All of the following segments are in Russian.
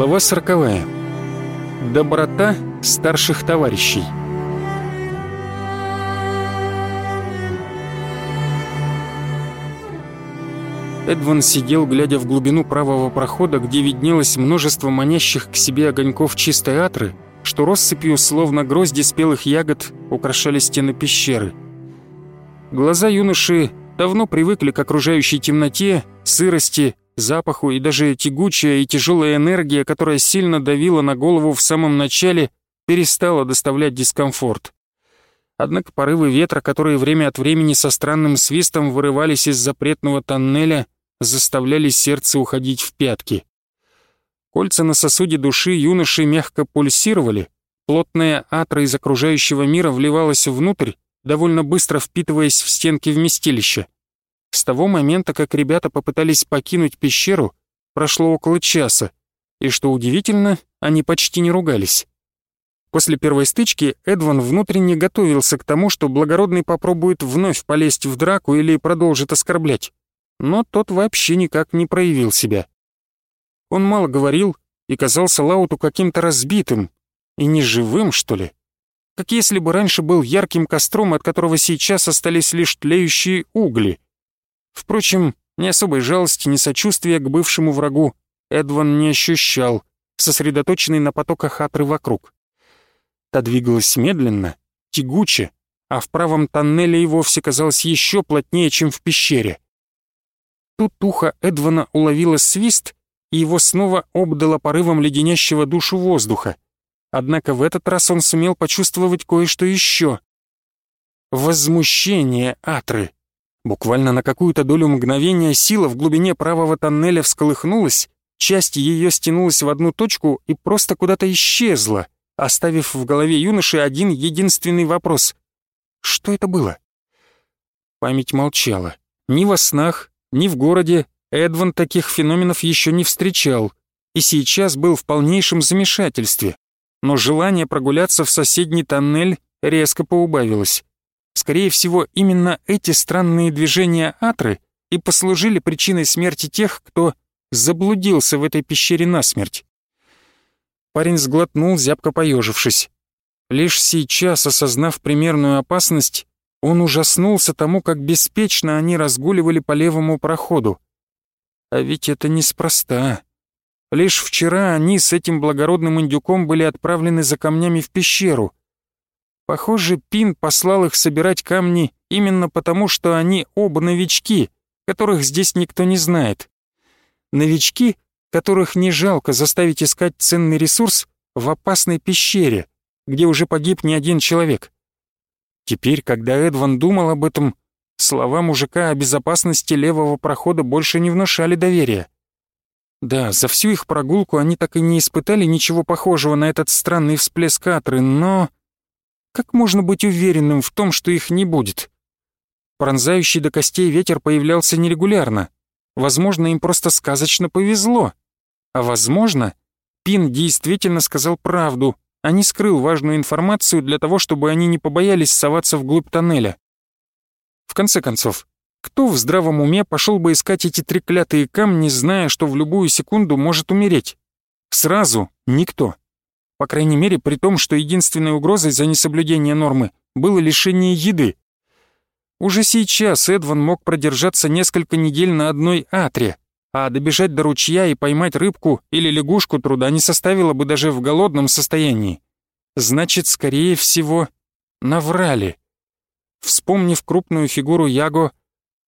Глава сороковая. Доброта старших товарищей. Эдван сидел, глядя в глубину правого прохода, где виднелось множество манящих к себе огоньков чистой атры, что россыпью, словно грозди спелых ягод, украшали стены пещеры. Глаза юноши давно привыкли к окружающей темноте, сырости запаху и даже тягучая и тяжелая энергия, которая сильно давила на голову в самом начале, перестала доставлять дискомфорт. Однако порывы ветра, которые время от времени со странным свистом вырывались из запретного тоннеля, заставляли сердце уходить в пятки. Кольца на сосуде души юноши мягко пульсировали, плотная атра из окружающего мира вливалась внутрь, довольно быстро впитываясь в стенки вместилища. С того момента, как ребята попытались покинуть пещеру, прошло около часа, и, что удивительно, они почти не ругались. После первой стычки Эдван внутренне готовился к тому, что благородный попробует вновь полезть в драку или продолжит оскорблять. Но тот вообще никак не проявил себя. Он мало говорил и казался Лауту каким-то разбитым и неживым, что ли. Как если бы раньше был ярким костром, от которого сейчас остались лишь тлеющие угли — Впрочем, ни особой жалости, ни сочувствия к бывшему врагу Эдван не ощущал, сосредоточенный на потоках атры вокруг. Та двигалась медленно, тягуче, а в правом тоннеле и вовсе казалось еще плотнее, чем в пещере. Тут ухо Эдвана уловило свист, и его снова обдало порывом леденящего душу воздуха. Однако в этот раз он сумел почувствовать кое-что еще. Возмущение Атры. Буквально на какую-то долю мгновения сила в глубине правого тоннеля всколыхнулась, часть ее стянулась в одну точку и просто куда-то исчезла, оставив в голове юноши один единственный вопрос. Что это было? Память молчала. Ни во снах, ни в городе Эдван таких феноменов еще не встречал и сейчас был в полнейшем замешательстве. Но желание прогуляться в соседний тоннель резко поубавилось. Скорее всего, именно эти странные движения Атры и послужили причиной смерти тех, кто заблудился в этой пещере насмерть. Парень сглотнул, зябко поежившись. Лишь сейчас, осознав примерную опасность, он ужаснулся тому, как беспечно они разгуливали по левому проходу. А ведь это неспроста. Лишь вчера они с этим благородным индюком были отправлены за камнями в пещеру — Похоже, Пин послал их собирать камни именно потому, что они оба новички, которых здесь никто не знает. Новички, которых не жалко заставить искать ценный ресурс в опасной пещере, где уже погиб не один человек. Теперь, когда Эдван думал об этом, слова мужика о безопасности левого прохода больше не внушали доверия. Да, за всю их прогулку они так и не испытали ничего похожего на этот странный всплеск Атры, но... Как можно быть уверенным в том, что их не будет? Пронзающий до костей ветер появлялся нерегулярно. Возможно, им просто сказочно повезло. А возможно, Пин действительно сказал правду, а не скрыл важную информацию для того, чтобы они не побоялись соваться вглубь тоннеля. В конце концов, кто в здравом уме пошел бы искать эти треклятые камни, зная, что в любую секунду может умереть? Сразу никто. По крайней мере, при том, что единственной угрозой за несоблюдение нормы было лишение еды. Уже сейчас Эдван мог продержаться несколько недель на одной атре, а добежать до ручья и поймать рыбку или лягушку труда не составило бы даже в голодном состоянии. Значит, скорее всего, наврали. Вспомнив крупную фигуру Яго,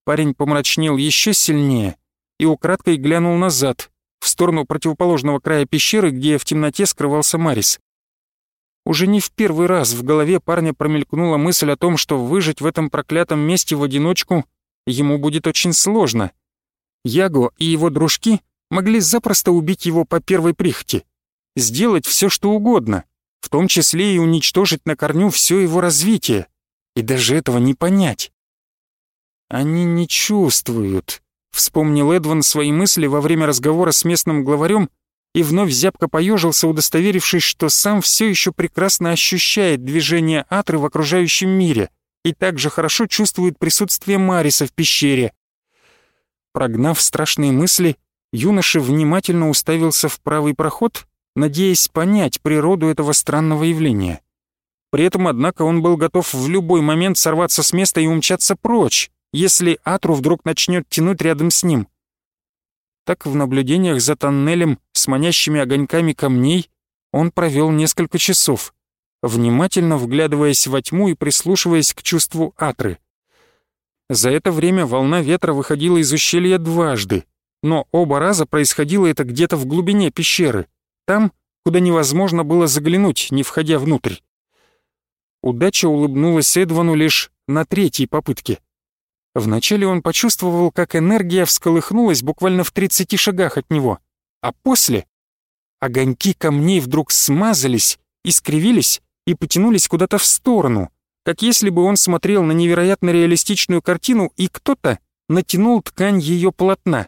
парень помрачнел еще сильнее и украдкой глянул назад, в сторону противоположного края пещеры, где в темноте скрывался Марис. Уже не в первый раз в голове парня промелькнула мысль о том, что выжить в этом проклятом месте в одиночку ему будет очень сложно. Яго и его дружки могли запросто убить его по первой прихоти, сделать все, что угодно, в том числе и уничтожить на корню все его развитие, и даже этого не понять. Они не чувствуют, Вспомнил Эдван свои мысли во время разговора с местным главарем и вновь зябко поежился, удостоверившись, что сам все еще прекрасно ощущает движение Атры в окружающем мире и также хорошо чувствует присутствие Мариса в пещере. Прогнав страшные мысли, Юноша внимательно уставился в правый проход, надеясь понять природу этого странного явления. При этом, однако, он был готов в любой момент сорваться с места и умчаться прочь, если Атру вдруг начнет тянуть рядом с ним. Так в наблюдениях за тоннелем с манящими огоньками камней он провел несколько часов, внимательно вглядываясь во тьму и прислушиваясь к чувству Атры. За это время волна ветра выходила из ущелья дважды, но оба раза происходило это где-то в глубине пещеры, там, куда невозможно было заглянуть, не входя внутрь. Удача улыбнулась Эдвану лишь на третьей попытке. Вначале он почувствовал, как энергия всколыхнулась буквально в 30 шагах от него, а после огоньки камней вдруг смазались, искривились и потянулись куда-то в сторону, как если бы он смотрел на невероятно реалистичную картину, и кто-то натянул ткань ее полотна.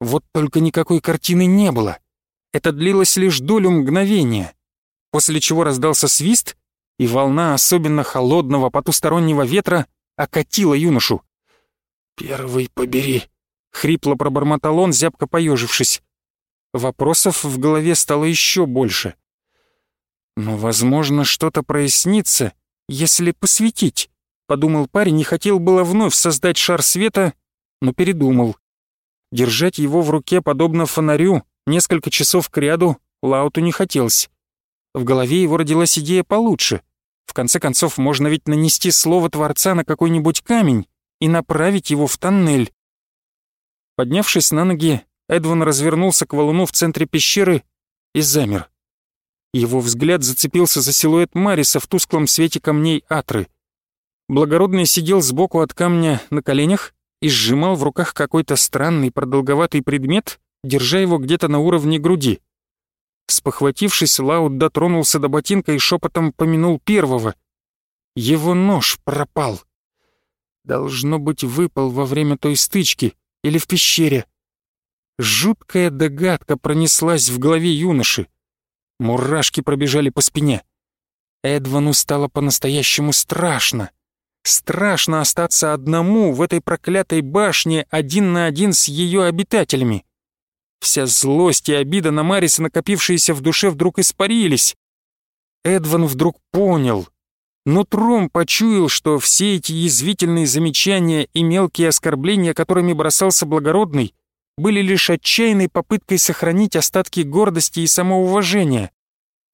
Вот только никакой картины не было. Это длилось лишь долю мгновения, после чего раздался свист, и волна особенно холодного потустороннего ветра окатила юношу. «Первый побери», — хрипло пробормотал он, зябко поежившись. Вопросов в голове стало еще больше. «Но, возможно, что-то прояснится, если посветить», — подумал парень и хотел было вновь создать шар света, но передумал. Держать его в руке, подобно фонарю, несколько часов кряду, Лауту не хотелось. В голове его родилась идея получше. В конце концов, можно ведь нанести слово Творца на какой-нибудь камень и направить его в тоннель. Поднявшись на ноги, Эдван развернулся к валуну в центре пещеры и замер. Его взгляд зацепился за силуэт Мариса в тусклом свете камней Атры. Благородный сидел сбоку от камня на коленях и сжимал в руках какой-то странный продолговатый предмет, держа его где-то на уровне груди. Спохватившись, Лаут дотронулся до ботинка и шепотом помянул первого. Его нож пропал. Должно быть, выпал во время той стычки или в пещере. Жуткая догадка пронеслась в голове юноши. Мурашки пробежали по спине. Эдвану стало по-настоящему страшно. Страшно остаться одному в этой проклятой башне один на один с ее обитателями. Вся злость и обида на Мариса, накопившиеся в душе, вдруг испарились. Эдван вдруг понял. Нутром почуял, что все эти язвительные замечания и мелкие оскорбления, которыми бросался благородный, были лишь отчаянной попыткой сохранить остатки гордости и самоуважения.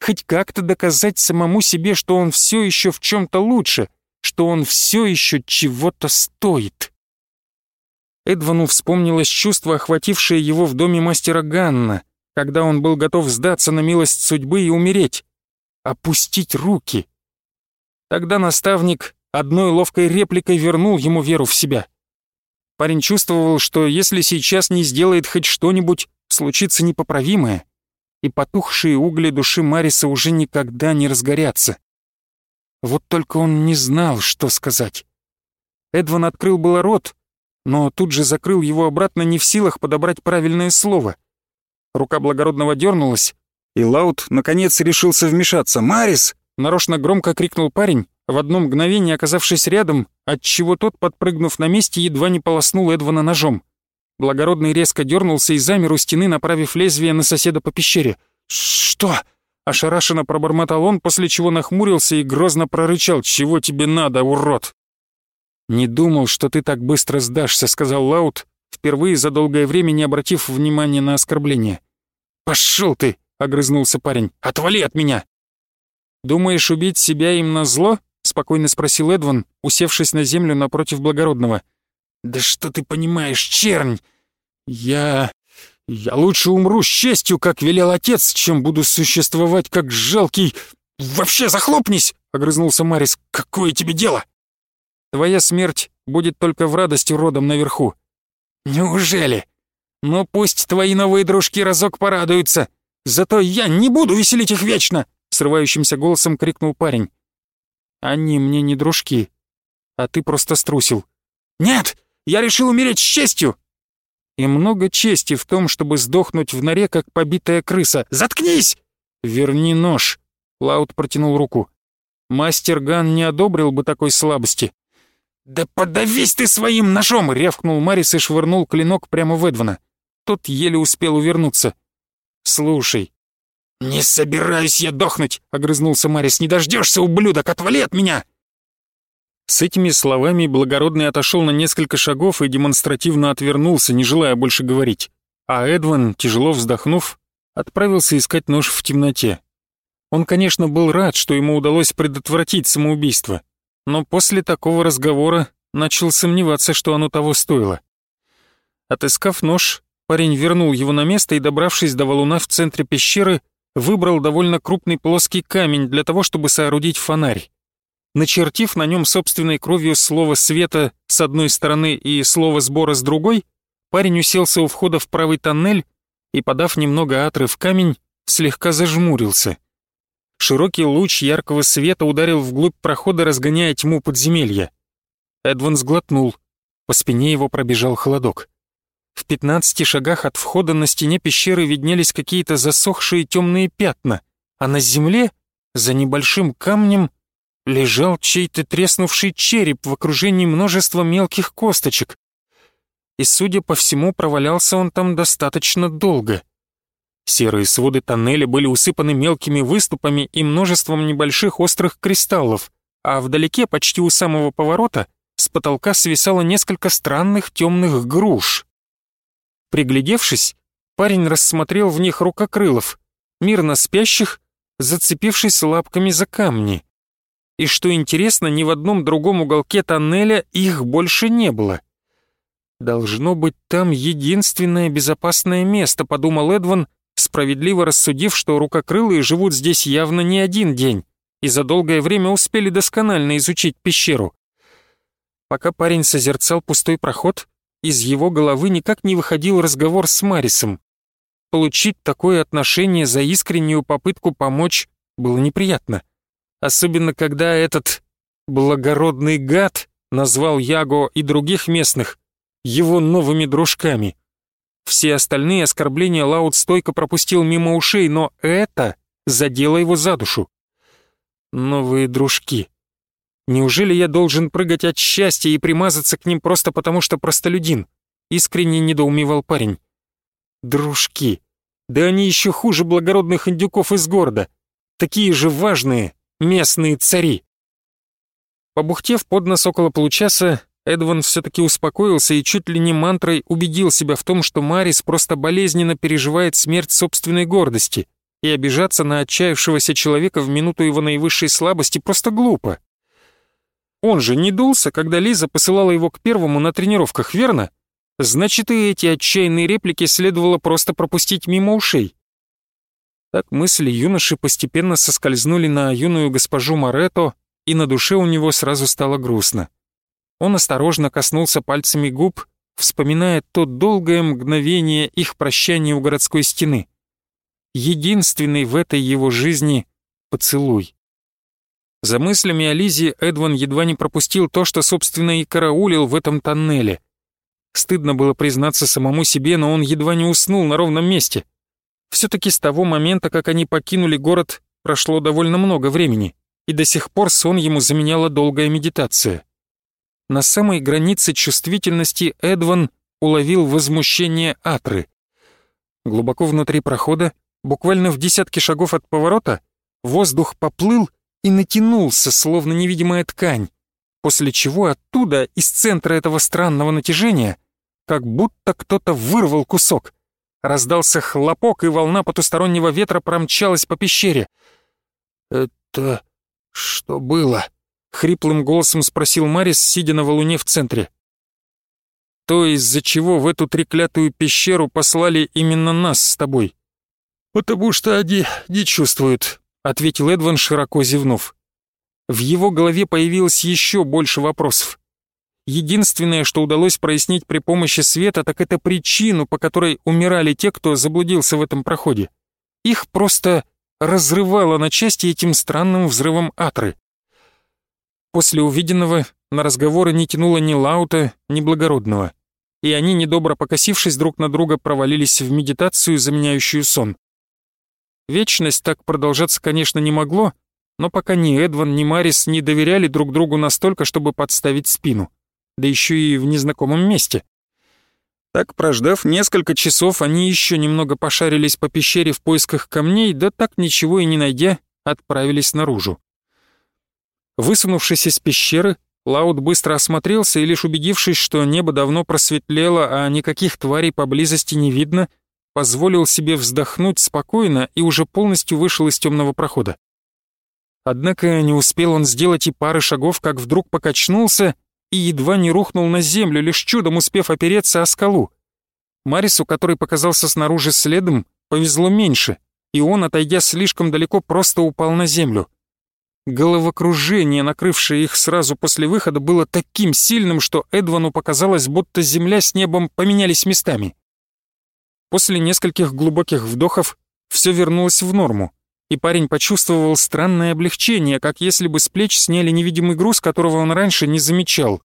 Хоть как-то доказать самому себе, что он все еще в чем-то лучше, что он все еще чего-то стоит. Эдвану вспомнилось чувство, охватившее его в доме мастера Ганна, когда он был готов сдаться на милость судьбы и умереть. Опустить руки. Тогда наставник одной ловкой репликой вернул ему веру в себя. Парень чувствовал, что если сейчас не сделает хоть что-нибудь, случится непоправимое, и потухшие угли души Мариса уже никогда не разгорятся. Вот только он не знал, что сказать. Эдван открыл было рот, но тут же закрыл его обратно не в силах подобрать правильное слово. Рука благородного дернулась, и Лаут наконец решился вмешаться. «Марис!» — нарочно громко крикнул парень, в одно мгновение оказавшись рядом, отчего тот, подпрыгнув на месте, едва не полоснул Эдвана ножом. Благородный резко дернулся и замер у стены, направив лезвие на соседа по пещере. «Что?» — ошарашенно пробормотал он, после чего нахмурился и грозно прорычал. «Чего тебе надо, урод?» «Не думал, что ты так быстро сдашься», — сказал Лаут, впервые за долгое время не обратив внимания на оскорбление. «Пошел ты!» — огрызнулся парень. «Отвали от меня!» «Думаешь убить себя им на зло?» — спокойно спросил Эдван, усевшись на землю напротив благородного. «Да что ты понимаешь, чернь? Я... я лучше умру с честью, как велел отец, чем буду существовать как жалкий... Вообще захлопнись!» — огрызнулся Марис. «Какое тебе дело?» Твоя смерть будет только в радости родом наверху». «Неужели? Ну пусть твои новые дружки разок порадуются. Зато я не буду веселить их вечно!» Срывающимся голосом крикнул парень. «Они мне не дружки, а ты просто струсил». «Нет, я решил умереть с честью!» «И много чести в том, чтобы сдохнуть в норе, как побитая крыса. Заткнись!» «Верни нож!» Лаут протянул руку. Мастер Ган не одобрил бы такой слабости. «Да подавись ты своим ножом!» — рявкнул Марис и швырнул клинок прямо в Эдвана. тот еле успел увернуться. «Слушай». «Не собираюсь я дохнуть!» — огрызнулся Марис. «Не дождешься, ублюдок! Отвали от меня!» С этими словами благородный отошел на несколько шагов и демонстративно отвернулся, не желая больше говорить. А Эдван, тяжело вздохнув, отправился искать нож в темноте. Он, конечно, был рад, что ему удалось предотвратить самоубийство, но после такого разговора начал сомневаться, что оно того стоило. Отыскав нож, парень вернул его на место и, добравшись до валуна в центре пещеры, выбрал довольно крупный плоский камень для того, чтобы соорудить фонарь. Начертив на нем собственной кровью слово «света» с одной стороны и слово «сбора» с другой, парень уселся у входа в правый тоннель и, подав немного атры в камень, слегка зажмурился — Широкий луч яркого света ударил вглубь прохода, разгоняя тьму подземелья. Эдван сглотнул. По спине его пробежал холодок. В пятнадцати шагах от входа на стене пещеры виднелись какие-то засохшие темные пятна, а на земле, за небольшим камнем, лежал чей-то треснувший череп в окружении множества мелких косточек. И, судя по всему, провалялся он там достаточно долго. Серые своды тоннеля были усыпаны мелкими выступами и множеством небольших острых кристаллов, а вдалеке, почти у самого поворота, с потолка свисало несколько странных темных груш. Приглядевшись, парень рассмотрел в них рукокрылов, мирно спящих, зацепившись лапками за камни. И что интересно, ни в одном другом уголке тоннеля их больше не было. «Должно быть там единственное безопасное место», — подумал Эдван, справедливо рассудив, что рукокрылые живут здесь явно не один день и за долгое время успели досконально изучить пещеру. Пока парень созерцал пустой проход, из его головы никак не выходил разговор с Марисом. Получить такое отношение за искреннюю попытку помочь было неприятно. Особенно когда этот благородный гад назвал Яго и других местных его новыми дружками. Все остальные оскорбления Лаут стойко пропустил мимо ушей, но это задело его за душу. Новые дружки. Неужели я должен прыгать от счастья и примазаться к ним просто потому, что простолюдин? Искренне недоумевал парень. Дружки. Да они еще хуже благородных индюков из города. Такие же важные местные цари. Побухтев под нос около получаса, Эдван все-таки успокоился и чуть ли не мантрой убедил себя в том, что Марис просто болезненно переживает смерть собственной гордости, и обижаться на отчаявшегося человека в минуту его наивысшей слабости просто глупо. Он же не дулся, когда Лиза посылала его к первому на тренировках, верно? Значит, и эти отчаянные реплики следовало просто пропустить мимо ушей. Так мысли юноши постепенно соскользнули на юную госпожу Морето, и на душе у него сразу стало грустно. Он осторожно коснулся пальцами губ, вспоминая то долгое мгновение их прощания у городской стены. Единственный в этой его жизни поцелуй. За мыслями о Лизе Эдван едва не пропустил то, что, собственно, и караулил в этом тоннеле. Стыдно было признаться самому себе, но он едва не уснул на ровном месте. Все-таки с того момента, как они покинули город, прошло довольно много времени, и до сих пор сон ему заменяла долгая медитация. На самой границе чувствительности Эдван уловил возмущение Атры. Глубоко внутри прохода, буквально в десятке шагов от поворота, воздух поплыл и натянулся, словно невидимая ткань, после чего оттуда, из центра этого странного натяжения, как будто кто-то вырвал кусок. Раздался хлопок, и волна потустороннего ветра промчалась по пещере. «Это что было?» — хриплым голосом спросил Марис, сидя на валуне в центре. «То, из-за чего в эту треклятую пещеру послали именно нас с тобой?» «Потому что они не чувствуют», — ответил Эдван, широко зевнув. В его голове появилось еще больше вопросов. Единственное, что удалось прояснить при помощи света, так это причину, по которой умирали те, кто заблудился в этом проходе. Их просто разрывало на части этим странным взрывом атры. После увиденного на разговоры не тянуло ни Лаута, ни Благородного, и они, недобро покосившись друг на друга, провалились в медитацию, заменяющую сон. Вечность так продолжаться, конечно, не могло, но пока ни Эдван, ни Марис не доверяли друг другу настолько, чтобы подставить спину, да еще и в незнакомом месте. Так, прождав несколько часов, они еще немного пошарились по пещере в поисках камней, да так ничего и не найдя, отправились наружу. Высунувшись из пещеры, Лаут быстро осмотрелся и лишь убедившись, что небо давно просветлело, а никаких тварей поблизости не видно, позволил себе вздохнуть спокойно и уже полностью вышел из темного прохода. Однако не успел он сделать и пары шагов, как вдруг покачнулся и едва не рухнул на землю, лишь чудом успев опереться о скалу. Марису, который показался снаружи следом, повезло меньше, и он, отойдя слишком далеко, просто упал на землю. Головокружение, накрывшее их сразу после выхода, было таким сильным, что Эдвану показалось, будто земля с небом поменялись местами. После нескольких глубоких вдохов все вернулось в норму, и парень почувствовал странное облегчение, как если бы с плеч сняли невидимый груз, которого он раньше не замечал.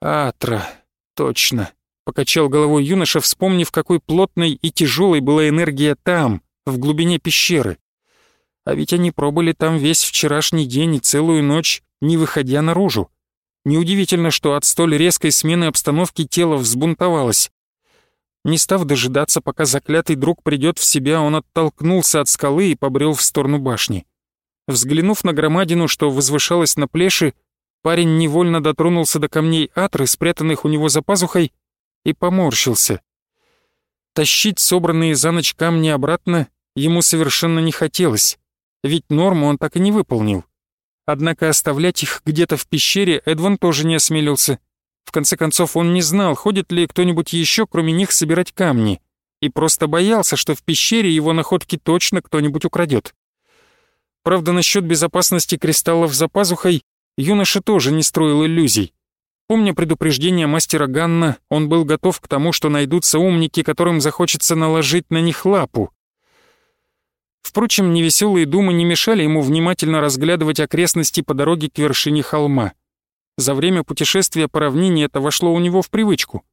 «Атра, точно», — покачал головой юноша, вспомнив, какой плотной и тяжелой была энергия там, в глубине пещеры. А ведь они пробыли там весь вчерашний день и целую ночь, не выходя наружу. Неудивительно, что от столь резкой смены обстановки тело взбунтовалось. Не став дожидаться, пока заклятый друг придет в себя, он оттолкнулся от скалы и побрел в сторону башни. Взглянув на громадину, что возвышалась на плеше, парень невольно дотронулся до камней атры, спрятанных у него за пазухой, и поморщился. Тащить собранные за ночь камни обратно ему совершенно не хотелось, ведь норму он так и не выполнил. Однако оставлять их где-то в пещере Эдван тоже не осмелился — в конце концов, он не знал, ходит ли кто-нибудь еще, кроме них, собирать камни, и просто боялся, что в пещере его находки точно кто-нибудь украдет. Правда, насчет безопасности кристаллов за пазухой юноша тоже не строил иллюзий. Помня предупреждение мастера Ганна, он был готов к тому, что найдутся умники, которым захочется наложить на них лапу. Впрочем, невеселые думы не мешали ему внимательно разглядывать окрестности по дороге к вершине холма. За время путешествия по равнине это вошло у него в привычку.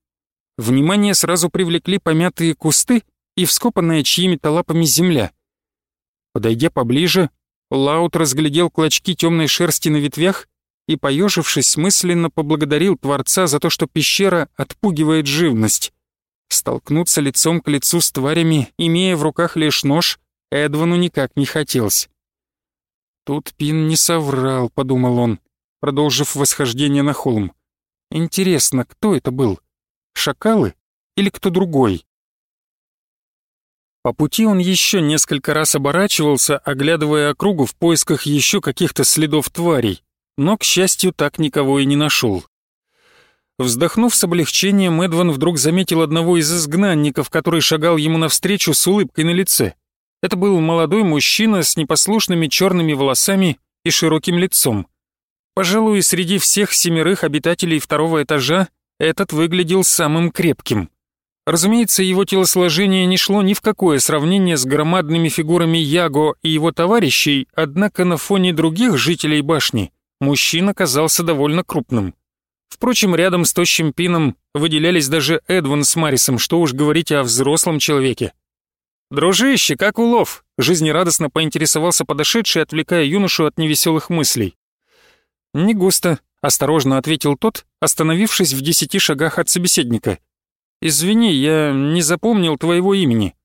Внимание сразу привлекли помятые кусты и вскопанная чьими-то лапами земля. Подойдя поближе, Лаут разглядел клочки темной шерсти на ветвях и, поежившись, мысленно поблагодарил Творца за то, что пещера отпугивает живность. Столкнуться лицом к лицу с тварями, имея в руках лишь нож, Эдвану никак не хотелось. «Тут Пин не соврал», — подумал он продолжив восхождение на холм. Интересно, кто это был? Шакалы или кто другой? По пути он еще несколько раз оборачивался, оглядывая округу в поисках еще каких-то следов тварей, но, к счастью, так никого и не нашел. Вздохнув с облегчением, Эдван вдруг заметил одного из изгнанников, который шагал ему навстречу с улыбкой на лице. Это был молодой мужчина с непослушными черными волосами и широким лицом. Пожалуй, среди всех семерых обитателей второго этажа этот выглядел самым крепким. Разумеется, его телосложение не шло ни в какое сравнение с громадными фигурами Яго и его товарищей, однако на фоне других жителей башни мужчина казался довольно крупным. Впрочем, рядом с тощим пином выделялись даже Эдван с Марисом, что уж говорить о взрослом человеке. «Дружище, как улов?» — жизнерадостно поинтересовался подошедший, отвлекая юношу от невеселых мыслей. «Не густо», — осторожно ответил тот, остановившись в десяти шагах от собеседника. «Извини, я не запомнил твоего имени».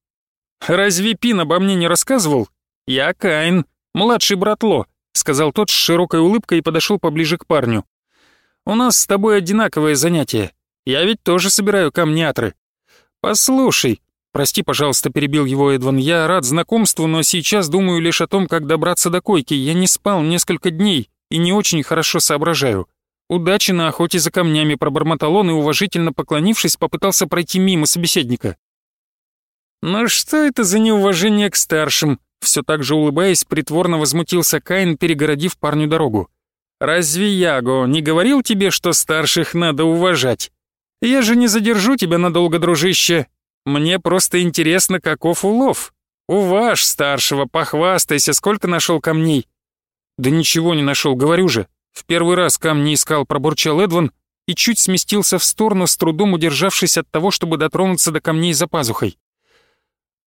«Разве Пин обо мне не рассказывал?» «Я Каин, младший брат Ло», — сказал тот с широкой улыбкой и подошел поближе к парню. «У нас с тобой одинаковое занятие. Я ведь тоже собираю камнятры». «Послушай», «Прости, пожалуйста», — перебил его Эдван. «Я рад знакомству, но сейчас думаю лишь о том, как добраться до койки. Я не спал несколько дней и не очень хорошо соображаю. Удачи на охоте за камнями пробормотал он и, уважительно поклонившись, попытался пройти мимо собеседника. «Ну что это за неуважение к старшим?» Все так же улыбаясь, притворно возмутился Каин, перегородив парню дорогу. «Разве Яго не говорил тебе, что старших надо уважать? Я же не задержу тебя надолго, дружище. Мне просто интересно, каков улов. Уваж старшего, похвастайся, сколько нашел камней. «Да ничего не нашел, говорю же. В первый раз камни искал», — пробурчал Эдван и чуть сместился в сторону, с трудом удержавшись от того, чтобы дотронуться до камней за пазухой.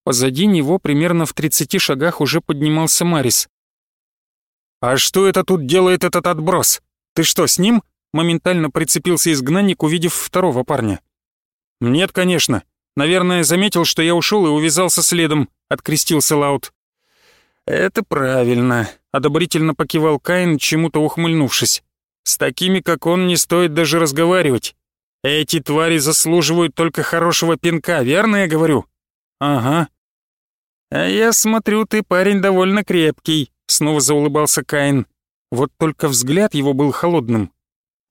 Позади него, примерно в тридцати шагах, уже поднимался Марис. «А что это тут делает этот отброс? Ты что, с ним?» Моментально прицепился изгнанник, увидев второго парня. «Нет, конечно. Наверное, заметил, что я ушел и увязался следом», — открестился Лаут. «Это правильно», — одобрительно покивал Каин, чему-то ухмыльнувшись. «С такими, как он, не стоит даже разговаривать. Эти твари заслуживают только хорошего пинка, верно я говорю?» «Ага». «А я смотрю, ты парень довольно крепкий», — снова заулыбался Каин. Вот только взгляд его был холодным.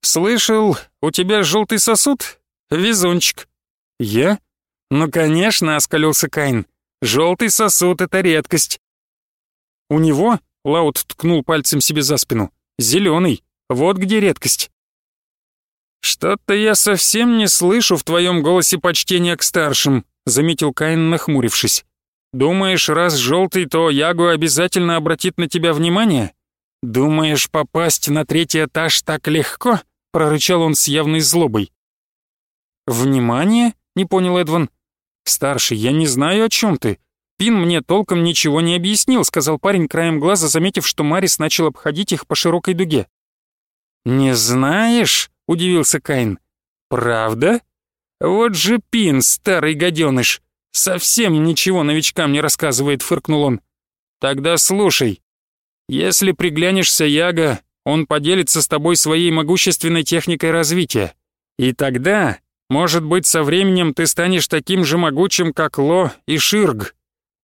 «Слышал, у тебя желтый сосуд? Везунчик». «Я?» «Ну, конечно», — оскалился Каин. «Желтый сосуд — это редкость». «У него?» — Лаут ткнул пальцем себе за спину. «Зеленый. Вот где редкость». «Что-то я совсем не слышу в твоем голосе почтения к старшим», — заметил Каин, нахмурившись. «Думаешь, раз желтый, то Ягу обязательно обратит на тебя внимание? Думаешь, попасть на третий этаж так легко?» — прорычал он с явной злобой. «Внимание?» — не понял Эдван. «Старший, я не знаю, о чем ты. Пин мне толком ничего не объяснил», — сказал парень краем глаза, заметив, что Марис начал обходить их по широкой дуге. «Не знаешь?» — удивился Каин. «Правда? Вот же Пин, старый гаденыш, совсем ничего новичкам не рассказывает», — фыркнул он. «Тогда слушай. Если приглянешься Яга, он поделится с тобой своей могущественной техникой развития. И тогда, может быть, со временем ты станешь таким же могучим, как Ло и Ширг.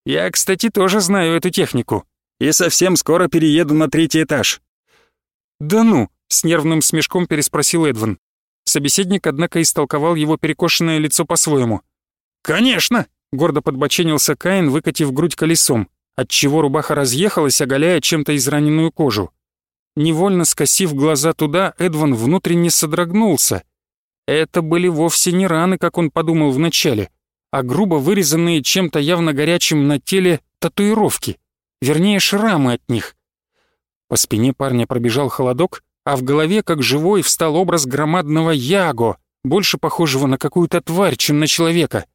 Я, кстати, тоже знаю эту технику. И совсем скоро перееду на третий этаж». «Да ну!» с нервным смешком переспросил Эдван. Собеседник, однако, истолковал его перекошенное лицо по-своему. «Конечно!» — гордо подбоченился Каин, выкатив грудь колесом, отчего рубаха разъехалась, оголяя чем-то израненную кожу. Невольно скосив глаза туда, Эдван внутренне содрогнулся. Это были вовсе не раны, как он подумал вначале, а грубо вырезанные чем-то явно горячим на теле татуировки, вернее, шрамы от них. По спине парня пробежал холодок, а в голове, как живой, встал образ громадного Яго, больше похожего на какую-то тварь, чем на человека.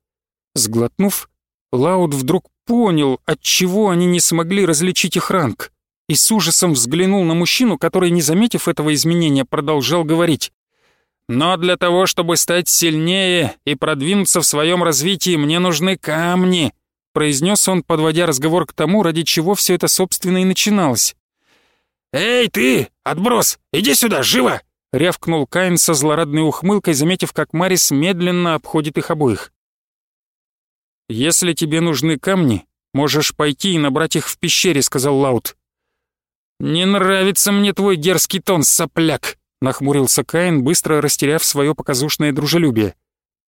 Сглотнув, Лауд вдруг понял, отчего они не смогли различить их ранг, и с ужасом взглянул на мужчину, который, не заметив этого изменения, продолжал говорить. «Но для того, чтобы стать сильнее и продвинуться в своем развитии, мне нужны камни», произнес он, подводя разговор к тому, ради чего все это, собственно, и начиналось. «Эй, ты, отброс, иди сюда, живо!» — рявкнул Каин со злорадной ухмылкой, заметив, как Марис медленно обходит их обоих. «Если тебе нужны камни, можешь пойти и набрать их в пещере», — сказал Лаут. «Не нравится мне твой дерзкий тон, сопляк», — нахмурился Каин, быстро растеряв свое показушное дружелюбие.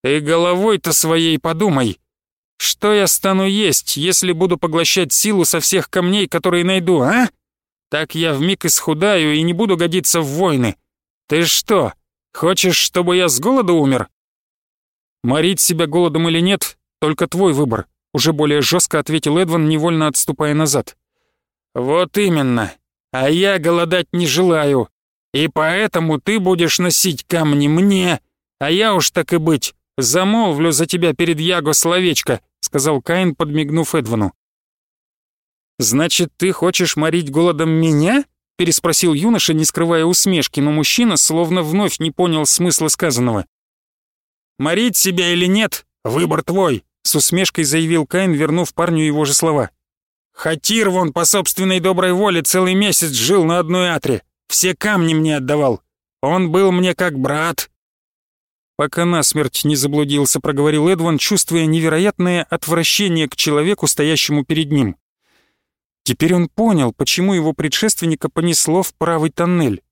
«Ты головой-то своей подумай. Что я стану есть, если буду поглощать силу со всех камней, которые найду, а?» Так я вмиг исхудаю и не буду годиться в войны. Ты что, хочешь, чтобы я с голоду умер?» «Морить себя голодом или нет, только твой выбор», уже более жестко ответил Эдван, невольно отступая назад. «Вот именно. А я голодать не желаю. И поэтому ты будешь носить камни мне, а я уж так и быть, замолвлю за тебя перед Яго словечко», сказал Каин, подмигнув Эдвану. «Значит, ты хочешь морить голодом меня?» — переспросил юноша, не скрывая усмешки, но мужчина словно вновь не понял смысла сказанного. «Морить себя или нет, выбор твой», — с усмешкой заявил Каин, вернув парню его же слова. «Хатир вон по собственной доброй воле целый месяц жил на одной атре, все камни мне отдавал. Он был мне как брат». «Пока насмерть не заблудился», — проговорил Эдван, чувствуя невероятное отвращение к человеку, стоящему перед ним. Теперь он понял, почему его предшественника понесло в правый тоннель.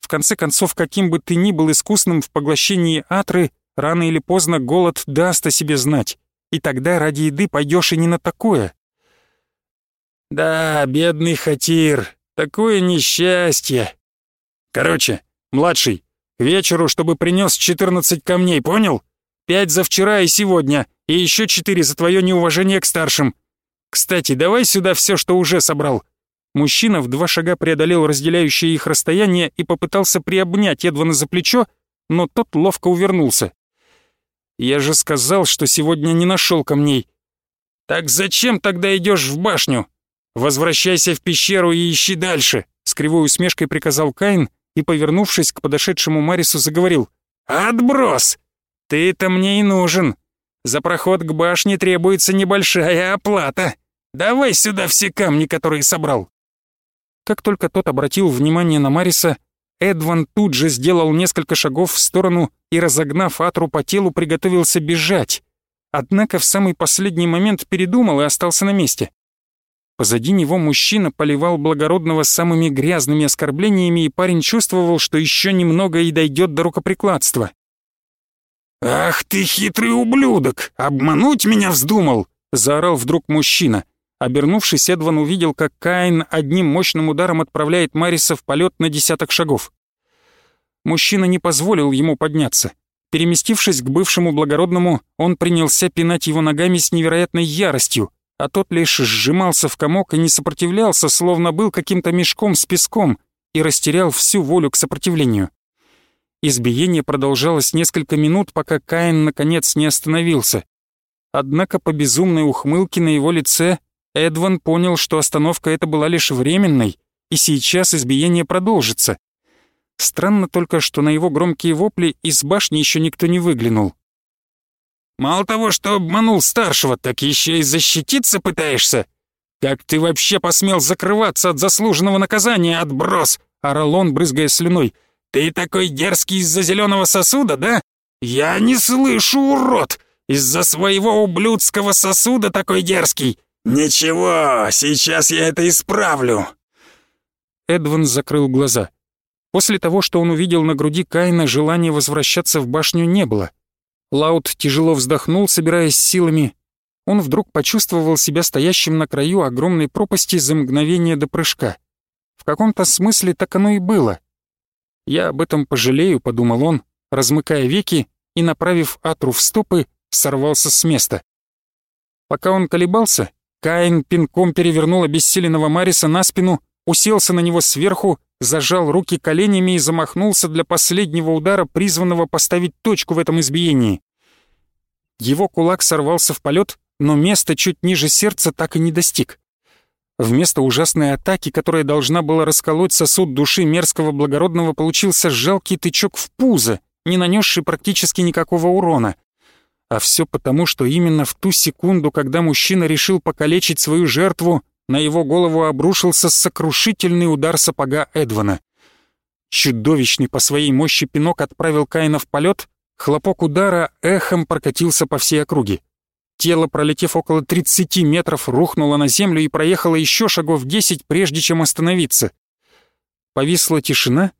В конце концов, каким бы ты ни был искусным в поглощении атры, рано или поздно голод даст о себе знать, и тогда ради еды пойдешь и не на такое. Да, бедный Хатир, такое несчастье. Короче, младший, к вечеру, чтобы принес 14 камней, понял? Пять за вчера и сегодня, и еще четыре за твое неуважение к старшим. Кстати, давай сюда все, что уже собрал». Мужчина в два шага преодолел разделяющее их расстояние и попытался приобнять Эдвана за плечо, но тот ловко увернулся. «Я же сказал, что сегодня не нашел камней». «Так зачем тогда идешь в башню? Возвращайся в пещеру и ищи дальше», — с кривой усмешкой приказал Каин и, повернувшись к подошедшему Марису, заговорил. «Отброс! Ты-то мне и нужен. За проход к башне требуется небольшая оплата. Давай сюда все камни, которые собрал». Как только тот обратил внимание на Мариса, Эдван тут же сделал несколько шагов в сторону и, разогнав Атру по телу, приготовился бежать. Однако в самый последний момент передумал и остался на месте. Позади него мужчина поливал благородного самыми грязными оскорблениями, и парень чувствовал, что еще немного и дойдет до рукоприкладства. «Ах ты хитрый ублюдок! Обмануть меня вздумал!» — заорал вдруг мужчина. Обернувшись, Эдван увидел, как Каин одним мощным ударом отправляет Мариса в полет на десяток шагов. Мужчина не позволил ему подняться. Переместившись к бывшему благородному, он принялся пинать его ногами с невероятной яростью а тот лишь сжимался в комок и не сопротивлялся, словно был каким-то мешком с песком и растерял всю волю к сопротивлению. Избиение продолжалось несколько минут, пока Каин наконец не остановился. Однако по безумной ухмылке на его лице Эдван понял, что остановка эта была лишь временной, и сейчас избиение продолжится. Странно только, что на его громкие вопли из башни еще никто не выглянул. Мало того, что обманул старшего, так еще и защититься пытаешься? Как ты вообще посмел закрываться от заслуженного наказания, отброс?» — орал он, брызгая слюной. «Ты такой дерзкий из-за зеленого сосуда, да? Я не слышу, урод! Из-за своего ублюдского сосуда такой дерзкий! Ничего, сейчас я это исправлю!» Эдван закрыл глаза. После того, что он увидел на груди Каина, желания возвращаться в башню не было. Лаут тяжело вздохнул, собираясь силами. Он вдруг почувствовал себя стоящим на краю огромной пропасти за мгновение до прыжка. В каком-то смысле так оно и было. «Я об этом пожалею», — подумал он, размыкая веки и, направив Атру в стопы, сорвался с места. Пока он колебался, Каин пинком перевернул обессиленного Мариса на спину, уселся на него сверху зажал руки коленями и замахнулся для последнего удара, призванного поставить точку в этом избиении. Его кулак сорвался в полет, но место чуть ниже сердца так и не достиг. Вместо ужасной атаки, которая должна была расколоть сосуд души мерзкого благородного, получился жалкий тычок в пузо, не нанесший практически никакого урона. А все потому, что именно в ту секунду, когда мужчина решил покалечить свою жертву, на его голову обрушился сокрушительный удар сапога Эдвана. Чудовищный по своей мощи пинок отправил Каина в полет, хлопок удара эхом прокатился по всей округе. Тело, пролетев около 30 метров, рухнуло на землю и проехало еще шагов 10, прежде чем остановиться. Повисла тишина.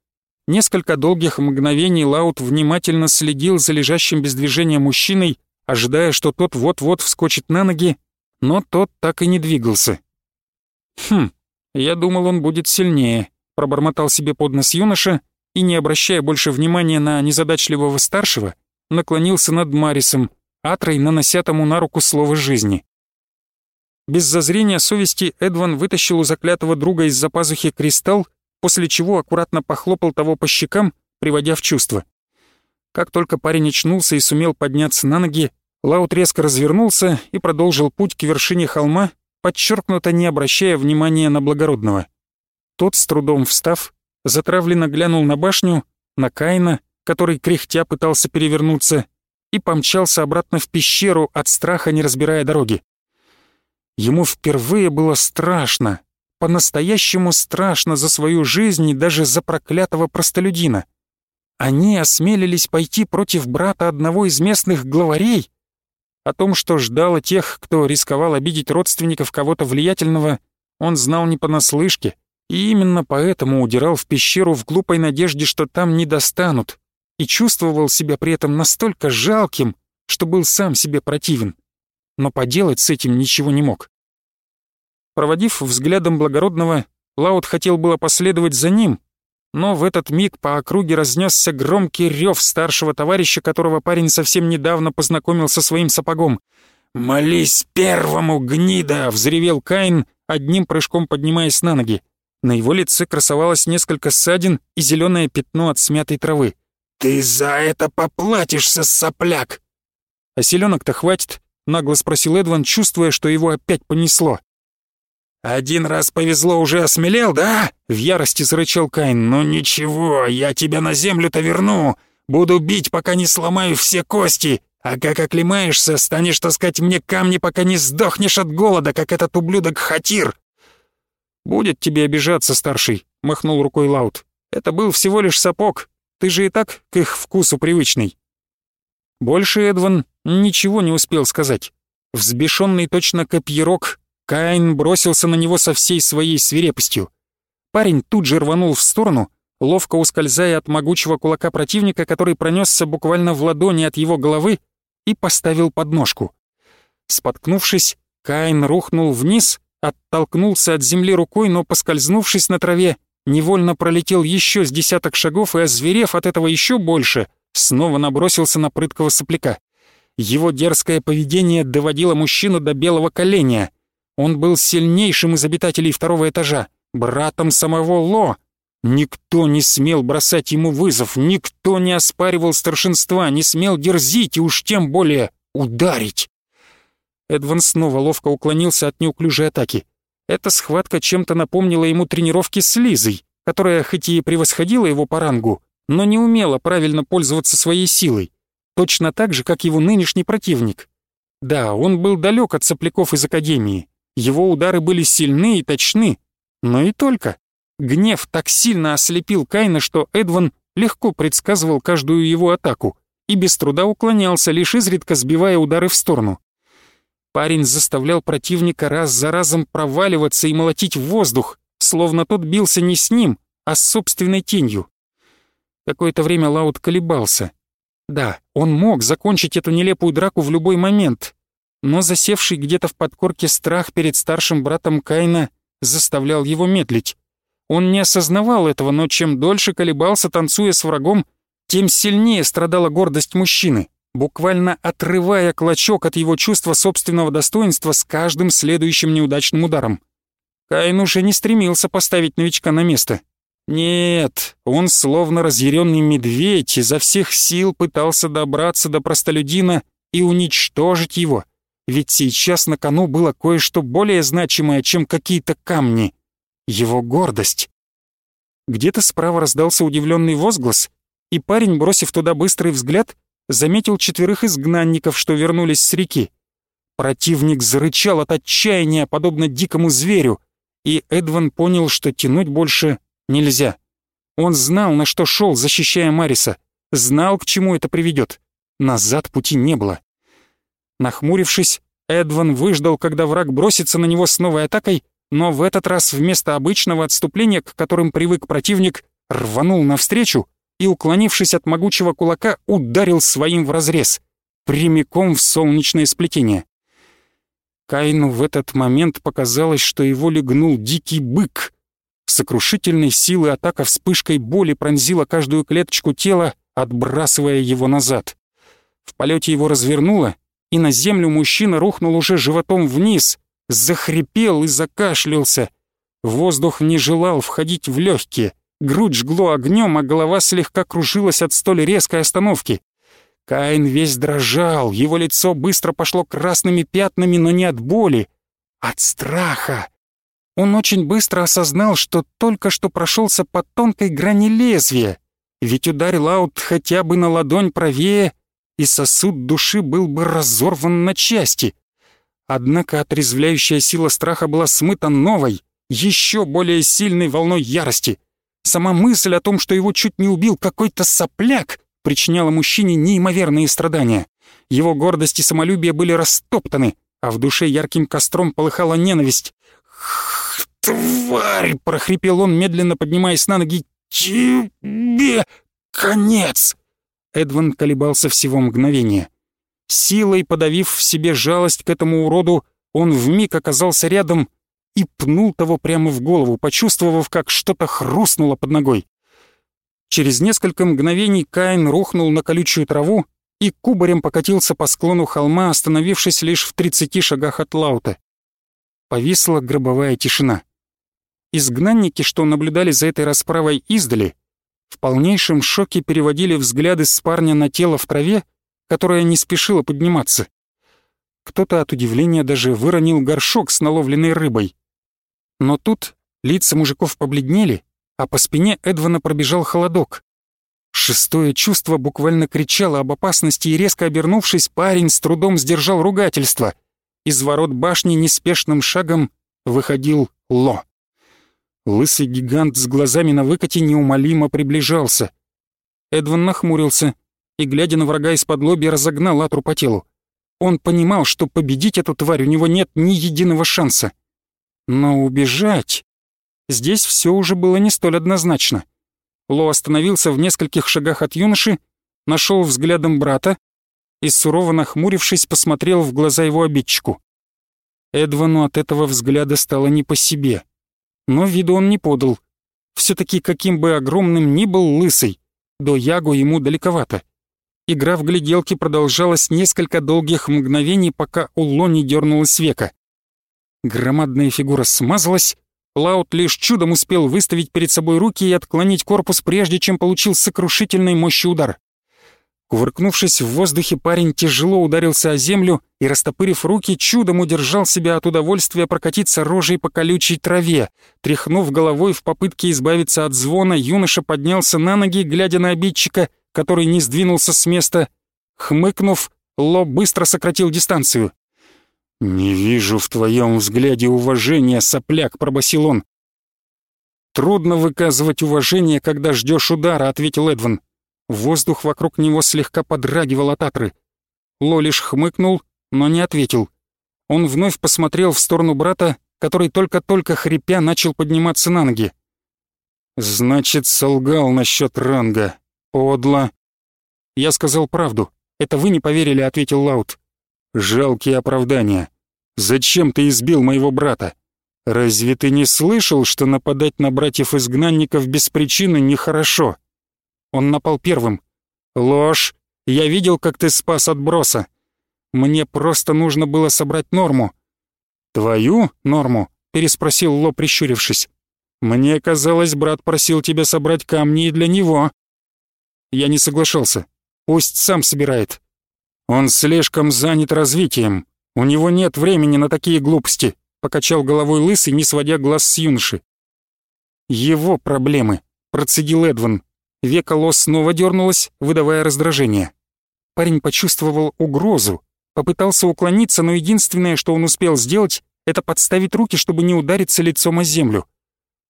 Несколько долгих мгновений Лаут внимательно следил за лежащим без движения мужчиной, ожидая, что тот вот-вот вскочит на ноги, но тот так и не двигался. «Хм, я думал, он будет сильнее», — пробормотал себе под нос юноша и, не обращая больше внимания на незадачливого старшего, наклонился над Марисом, Атрой нанося тому на руку слово жизни. Без зазрения совести Эдван вытащил у заклятого друга из-за пазухи кристалл, после чего аккуратно похлопал того по щекам, приводя в чувство. Как только парень очнулся и сумел подняться на ноги, Лаут резко развернулся и продолжил путь к вершине холма, подчеркнуто не обращая внимания на благородного. Тот, с трудом встав, затравленно глянул на башню, на Кайна, который кряхтя пытался перевернуться, и помчался обратно в пещеру от страха, не разбирая дороги. Ему впервые было страшно, по-настоящему страшно за свою жизнь и даже за проклятого простолюдина. Они осмелились пойти против брата одного из местных главарей, о том, что ждало тех, кто рисковал обидеть родственников кого-то влиятельного, он знал не понаслышке, и именно поэтому удирал в пещеру в глупой надежде, что там не достанут, и чувствовал себя при этом настолько жалким, что был сам себе противен. Но поделать с этим ничего не мог. Проводив взглядом благородного, Лаут хотел было последовать за ним, но в этот миг по округе разнесся громкий рев старшего товарища, которого парень совсем недавно познакомил со своим сапогом. «Молись первому, гнида!» — взревел Каин, одним прыжком поднимаясь на ноги. На его лице красовалось несколько ссадин и зеленое пятно от смятой травы. «Ты за это поплатишься, сопляк!» «А селенок-то хватит?» — нагло спросил Эдван, чувствуя, что его опять понесло. «Один раз повезло, уже осмелел, да?» — в ярости зарычал Кайн. «Ну ничего, я тебя на землю-то верну. Буду бить, пока не сломаю все кости, а как оклемаешься, станешь таскать мне камни, пока не сдохнешь от голода, как этот ублюдок Хатир!» «Будет тебе обижаться, старший», — махнул рукой Лаут. «Это был всего лишь сапог. Ты же и так к их вкусу привычный». Больше Эдван ничего не успел сказать. Взбешенный точно копьерок, Каин бросился на него со всей своей свирепостью. Парень тут же рванул в сторону, ловко ускользая от могучего кулака противника, который пронесся буквально в ладони от его головы и поставил подножку. Споткнувшись, Каин рухнул вниз, оттолкнулся от земли рукой, но, поскользнувшись на траве, невольно пролетел еще с десяток шагов и, озверев от этого еще больше, снова набросился на прыткого сопляка. Его дерзкое поведение доводило мужчину до белого коленя. Он был сильнейшим из обитателей второго этажа, братом самого Ло. Никто не смел бросать ему вызов, никто не оспаривал старшинства, не смел дерзить и уж тем более ударить. Эдван снова ловко уклонился от неуклюжей атаки. Эта схватка чем-то напомнила ему тренировки с Лизой, которая хоть и превосходила его по рангу, но не умела правильно пользоваться своей силой, точно так же, как его нынешний противник. Да, он был далек от сопляков из Академии, его удары были сильны и точны, но и только. Гнев так сильно ослепил Кайна, что Эдван легко предсказывал каждую его атаку и без труда уклонялся, лишь изредка сбивая удары в сторону. Парень заставлял противника раз за разом проваливаться и молотить в воздух, словно тот бился не с ним, а с собственной тенью. Какое-то время Лаут колебался. Да, он мог закончить эту нелепую драку в любой момент, но засевший где-то в подкорке страх перед старшим братом Кайна заставлял его медлить. Он не осознавал этого, но чем дольше колебался, танцуя с врагом, тем сильнее страдала гордость мужчины, буквально отрывая клочок от его чувства собственного достоинства с каждым следующим неудачным ударом. Каин уже не стремился поставить новичка на место. Нет, он, словно разъяренный медведь, изо всех сил пытался добраться до простолюдина и уничтожить его — ведь сейчас на кону было кое-что более значимое, чем какие-то камни. Его гордость. Где-то справа раздался удивленный возглас, и парень, бросив туда быстрый взгляд, заметил четверых изгнанников, что вернулись с реки. Противник зарычал от отчаяния, подобно дикому зверю, и Эдван понял, что тянуть больше нельзя. Он знал, на что шел, защищая Мариса, знал, к чему это приведет. Назад пути не было. Нахмурившись, Эдван выждал, когда враг бросится на него с новой атакой, но в этот раз вместо обычного отступления, к которым привык противник, рванул навстречу и, уклонившись от могучего кулака, ударил своим в разрез, прямиком в солнечное сплетение. Кайну в этот момент показалось, что его легнул дикий бык. Сокрушительной силы атака вспышкой боли пронзила каждую клеточку тела, отбрасывая его назад. В полете его развернуло, и на землю мужчина рухнул уже животом вниз, захрипел и закашлялся. Воздух не желал входить в легкие, грудь жгло огнем, а голова слегка кружилась от столь резкой остановки. Каин весь дрожал, его лицо быстро пошло красными пятнами, но не от боли, от страха. Он очень быстро осознал, что только что прошелся по тонкой грани лезвия, ведь ударил аут хотя бы на ладонь правее, и сосуд души был бы разорван на части. Однако отрезвляющая сила страха была смыта новой, еще более сильной волной ярости. Сама мысль о том, что его чуть не убил какой-то сопляк, причиняла мужчине неимоверные страдания. Его гордость и самолюбие были растоптаны, а в душе ярким костром полыхала ненависть. «Тварь!» — прохрипел он, медленно поднимаясь на ноги. «Тебе конец!» Эдван колебался всего мгновение. Силой подавив в себе жалость к этому уроду, он вмиг оказался рядом и пнул того прямо в голову, почувствовав, как что-то хрустнуло под ногой. Через несколько мгновений Каин рухнул на колючую траву и кубарем покатился по склону холма, остановившись лишь в тридцати шагах от Лаута. Повисла гробовая тишина. Изгнанники, что наблюдали за этой расправой издали, в полнейшем шоке переводили взгляды с парня на тело в траве, которое не спешило подниматься. Кто-то от удивления даже выронил горшок с наловленной рыбой. Но тут лица мужиков побледнели, а по спине Эдвана пробежал холодок. Шестое чувство буквально кричало об опасности, и резко обернувшись, парень с трудом сдержал ругательство. Из ворот башни неспешным шагом выходил Ло. Лысый гигант с глазами на выкате неумолимо приближался. Эдван нахмурился и, глядя на врага из-под лоби, разогнал Атру по телу. Он понимал, что победить эту тварь у него нет ни единого шанса. Но убежать... Здесь все уже было не столь однозначно. Ло остановился в нескольких шагах от юноши, нашел взглядом брата и, сурово нахмурившись, посмотрел в глаза его обидчику. Эдвану от этого взгляда стало не по себе. Но виду он не подал. все таки каким бы огромным ни был лысый, до Ягу ему далековато. Игра в гляделки продолжалась несколько долгих мгновений, пока у Ло не дернулась века. Громадная фигура смазалась, Лаут лишь чудом успел выставить перед собой руки и отклонить корпус, прежде чем получил сокрушительной мощи удар. Кувыркнувшись в воздухе, парень тяжело ударился о землю и, растопырив руки, чудом удержал себя от удовольствия прокатиться рожей по колючей траве. Тряхнув головой в попытке избавиться от звона, юноша поднялся на ноги, глядя на обидчика, который не сдвинулся с места. Хмыкнув, Ло быстро сократил дистанцию. «Не вижу в твоем взгляде уважения, сопляк», — пробасил он. «Трудно выказывать уважение, когда ждешь удара», — ответил Эдван. Воздух вокруг него слегка подрагивал от атры. Ло лишь хмыкнул, но не ответил. Он вновь посмотрел в сторону брата, который только-только хрипя начал подниматься на ноги. «Значит, солгал насчет ранга. Подло». «Я сказал правду. Это вы не поверили», — ответил Лаут. Жалкие оправдания. Зачем ты избил моего брата? Разве ты не слышал, что нападать на братьев-изгнанников без причины нехорошо? Он напал первым. Ложь. Я видел, как ты спас отброса. Мне просто нужно было собрать норму. Твою норму? Переспросил Ло, прищурившись. Мне казалось, брат просил тебя собрать камни и для него. Я не соглашался. Пусть сам собирает. «Он слишком занят развитием. У него нет времени на такие глупости», — покачал головой лысый, не сводя глаз с юноши. «Его проблемы», — процедил Эдван. Века Лос снова дернулась, выдавая раздражение. Парень почувствовал угрозу, попытался уклониться, но единственное, что он успел сделать, это подставить руки, чтобы не удариться лицом о землю.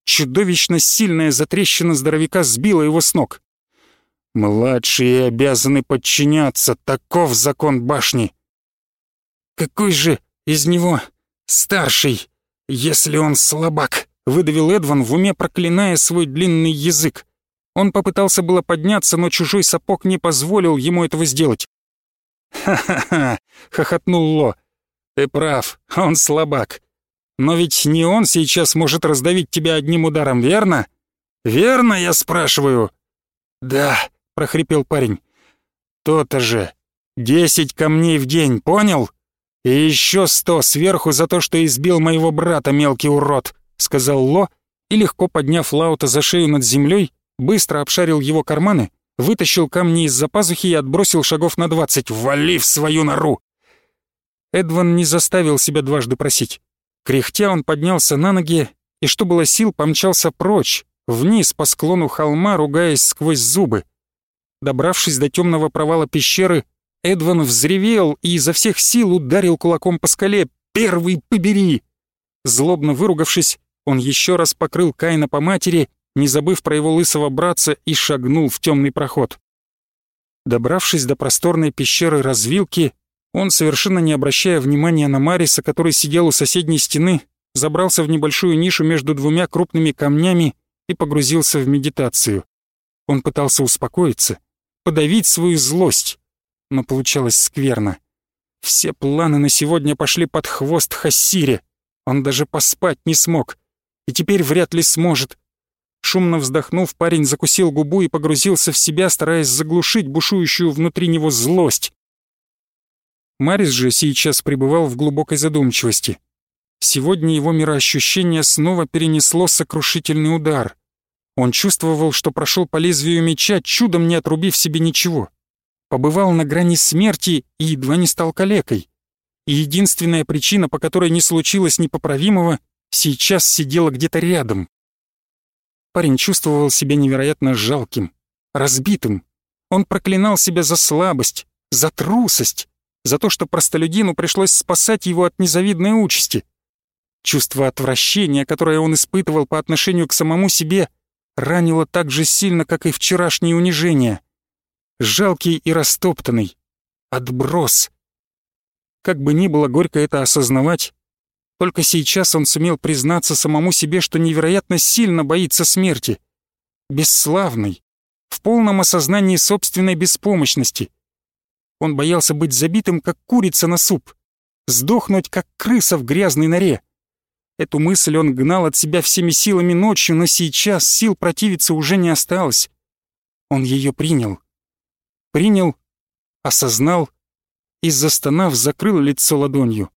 Чудовищно сильная затрещина здоровяка сбила его с ног. Младшие обязаны подчиняться, таков закон башни. Какой же из него старший, если он слабак? Выдавил Эдван в уме, проклиная свой длинный язык. Он попытался было подняться, но чужой сапог не позволил ему этого сделать. «Ха-ха-ха!» — хохотнул Ло. «Ты прав, он слабак. Но ведь не он сейчас может раздавить тебя одним ударом, верно? Верно, я спрашиваю?» «Да», прохрипел парень. «То-то же. Десять камней в день, понял? И еще сто сверху за то, что избил моего брата, мелкий урод», — сказал Ло, и, легко подняв Лаута за шею над землей, быстро обшарил его карманы, вытащил камни из-за пазухи и отбросил шагов на двадцать. «Вали в свою нору!» Эдван не заставил себя дважды просить. Кряхтя он поднялся на ноги и, что было сил, помчался прочь, вниз по склону холма, ругаясь сквозь зубы. Добравшись до темного провала пещеры, Эдван взревел и изо всех сил ударил кулаком по скале. «Первый побери!» Злобно выругавшись, он еще раз покрыл Кайна по матери, не забыв про его лысого братца, и шагнул в темный проход. Добравшись до просторной пещеры развилки, он, совершенно не обращая внимания на Мариса, который сидел у соседней стены, забрался в небольшую нишу между двумя крупными камнями и погрузился в медитацию. Он пытался успокоиться, подавить свою злость. Но получалось скверно. Все планы на сегодня пошли под хвост Хассире. Он даже поспать не смог. И теперь вряд ли сможет. Шумно вздохнув, парень закусил губу и погрузился в себя, стараясь заглушить бушующую внутри него злость. Марис же сейчас пребывал в глубокой задумчивости. Сегодня его мироощущение снова перенесло сокрушительный удар. Он чувствовал, что прошел по лезвию меча, чудом не отрубив себе ничего. Побывал на грани смерти и едва не стал калекой. И единственная причина, по которой не случилось непоправимого, сейчас сидела где-то рядом. Парень чувствовал себя невероятно жалким, разбитым. Он проклинал себя за слабость, за трусость, за то, что простолюдину пришлось спасать его от незавидной участи. Чувство отвращения, которое он испытывал по отношению к самому себе, ранило так же сильно, как и вчерашнее унижение. Жалкий и растоптанный. Отброс. Как бы ни было горько это осознавать, только сейчас он сумел признаться самому себе, что невероятно сильно боится смерти. Бесславный, в полном осознании собственной беспомощности. Он боялся быть забитым, как курица на суп, сдохнуть, как крыса в грязной норе. Эту мысль он гнал от себя всеми силами ночью, но сейчас сил противиться уже не осталось. Он ее принял. Принял, осознал и, застонав, закрыл лицо ладонью.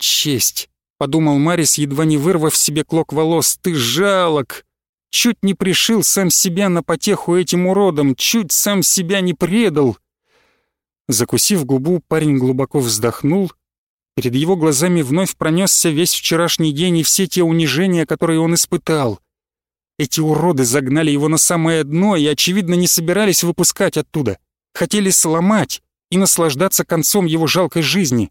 «Честь!» — подумал Марис, едва не вырвав себе клок волос. «Ты жалок! Чуть не пришил сам себя на потеху этим уродом, чуть сам себя не предал!» Закусив губу, парень глубоко вздохнул. Перед его глазами вновь пронесся весь вчерашний день и все те унижения, которые он испытал. Эти уроды загнали его на самое дно и, очевидно, не собирались выпускать оттуда. Хотели сломать и наслаждаться концом его жалкой жизни.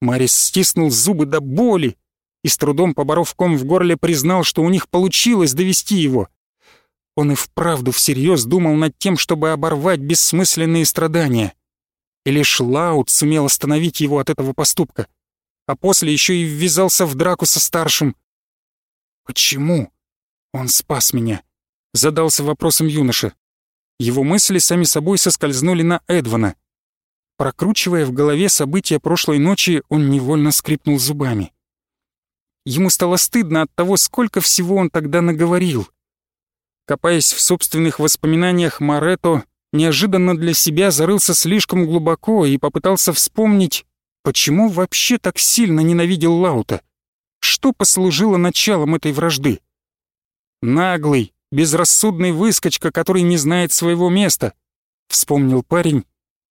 Марис стиснул зубы до боли и, с трудом поборов ком в горле, признал, что у них получилось довести его. Он и вправду всерьез думал над тем, чтобы оборвать бессмысленные страдания. И лишь Лаут сумел остановить его от этого поступка, а после еще и ввязался в драку со старшим. «Почему?» «Он спас меня», — задался вопросом юноша. Его мысли сами собой соскользнули на Эдвана. Прокручивая в голове события прошлой ночи, он невольно скрипнул зубами. Ему стало стыдно от того, сколько всего он тогда наговорил. Копаясь в собственных воспоминаниях, Марето неожиданно для себя зарылся слишком глубоко и попытался вспомнить, почему вообще так сильно ненавидел Лаута. Что послужило началом этой вражды? Наглый, безрассудный выскочка, который не знает своего места, вспомнил парень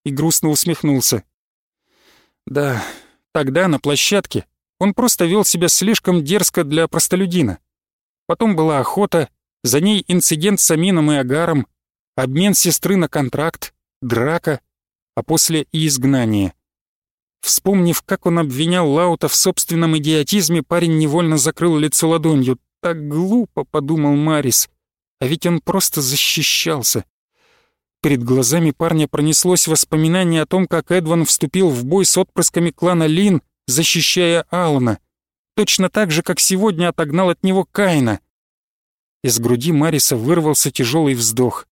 и грустно усмехнулся. Да, тогда на площадке он просто вел себя слишком дерзко для простолюдина. Потом была охота, за ней инцидент с Амином и Агаром, обмен сестры на контракт, драка, а после и изгнание. Вспомнив, как он обвинял Лаута в собственном идиотизме, парень невольно закрыл лицо ладонью. «Так глупо», — подумал Марис, — «а ведь он просто защищался». Перед глазами парня пронеслось воспоминание о том, как Эдван вступил в бой с отпрысками клана Лин, защищая Алана. Точно так же, как сегодня отогнал от него Каина. Из груди Мариса вырвался тяжелый вздох.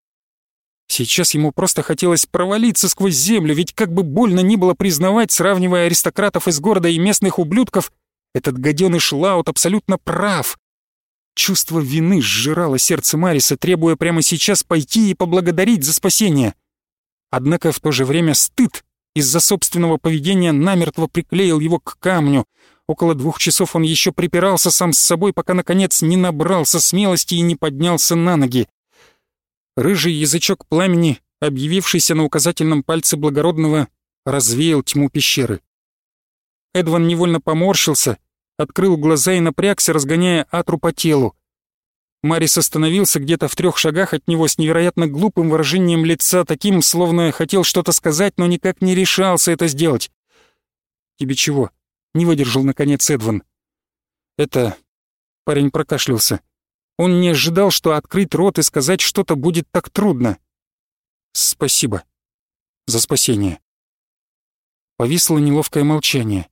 Сейчас ему просто хотелось провалиться сквозь землю, ведь как бы больно ни было признавать, сравнивая аристократов из города и местных ублюдков, этот гаденыш Лаут абсолютно прав. Чувство вины сжирало сердце Мариса, требуя прямо сейчас пойти и поблагодарить за спасение. Однако в то же время стыд из-за собственного поведения намертво приклеил его к камню. Около двух часов он еще припирался сам с собой, пока, наконец, не набрался смелости и не поднялся на ноги. Рыжий язычок пламени, объявившийся на указательном пальце благородного, развеял тьму пещеры. Эдван невольно поморщился, открыл глаза и напрягся, разгоняя атру по телу. Марис остановился где-то в трех шагах от него с невероятно глупым выражением лица, таким, словно хотел что-то сказать, но никак не решался это сделать. «Тебе чего?» — не выдержал, наконец, Эдван. «Это...» — парень прокашлялся. Он не ожидал, что открыть рот и сказать что-то будет так трудно. «Спасибо. За спасение». Повисло неловкое молчание.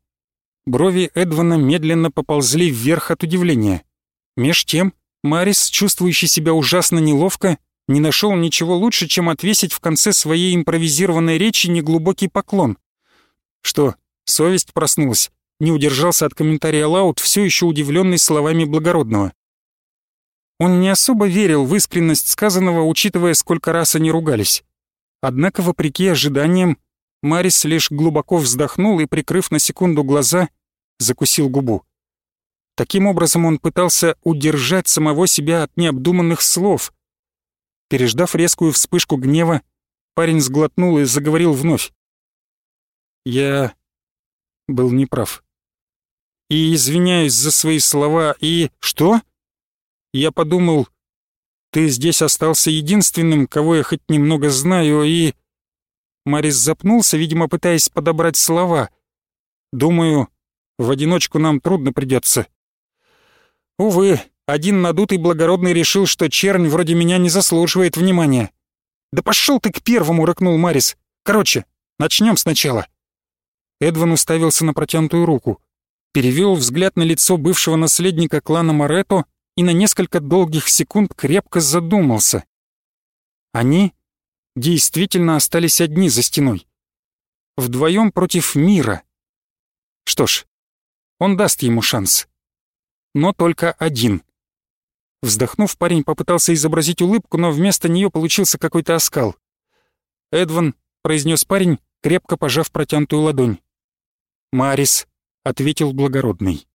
Брови Эдвана медленно поползли вверх от удивления. Меж тем, Марис, чувствующий себя ужасно неловко, не нашел ничего лучше, чем отвесить в конце своей импровизированной речи неглубокий поклон. Что, совесть проснулась? Не удержался от комментария Лаут, все еще удивленный словами благородного. Он не особо верил в искренность сказанного, учитывая, сколько раз они ругались. Однако, вопреки ожиданиям, Марис лишь глубоко вздохнул и, прикрыв на секунду глаза, закусил губу. Таким образом он пытался удержать самого себя от необдуманных слов. Переждав резкую вспышку гнева, парень сглотнул и заговорил вновь. «Я был неправ. И извиняюсь за свои слова, и... Что?» Я подумал, Ты здесь остался единственным, кого я хоть немного знаю, и...» Марис запнулся, видимо, пытаясь подобрать слова. «Думаю, в одиночку нам трудно придется. Увы, один надутый благородный решил, что чернь вроде меня не заслуживает внимания. «Да пошел ты к первому!» — рыкнул Марис. «Короче, начнем сначала». Эдван уставился на протянутую руку, перевел взгляд на лицо бывшего наследника клана Морето и на несколько долгих секунд крепко задумался. Они действительно остались одни за стеной. Вдвоем против мира. Что ж, он даст ему шанс. Но только один. Вздохнув, парень попытался изобразить улыбку, но вместо нее получился какой-то оскал. «Эдван», — произнес парень, крепко пожав протянутую ладонь. «Марис», — ответил благородный.